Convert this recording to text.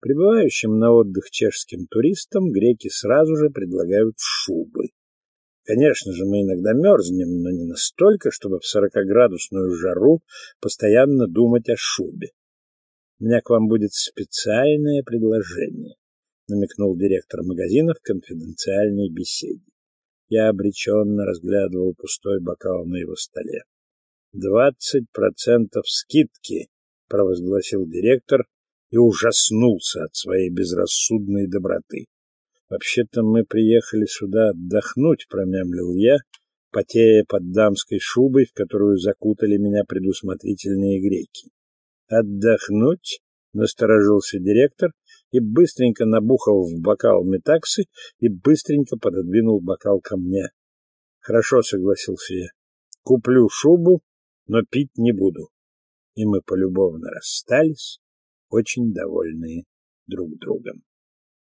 Прибывающим на отдых чешским туристам греки сразу же предлагают шубы. Конечно же, мы иногда мерзнем, но не настолько, чтобы в сорокоградусную жару постоянно думать о шубе. У меня к вам будет специальное предложение, намекнул директор магазина в конфиденциальной беседе. Я обреченно разглядывал пустой бокал на его столе. «Двадцать процентов скидки», — провозгласил директор и ужаснулся от своей безрассудной доброты. «Вообще-то мы приехали сюда отдохнуть», — промямлил я, потея под дамской шубой, в которую закутали меня предусмотрительные греки. «Отдохнуть?» — насторожился директор и быстренько набухал в бокал метаксы и быстренько пододвинул бокал ко мне. «Хорошо», — согласился я. «Куплю шубу, но пить не буду». И мы полюбовно расстались, очень довольные друг другом.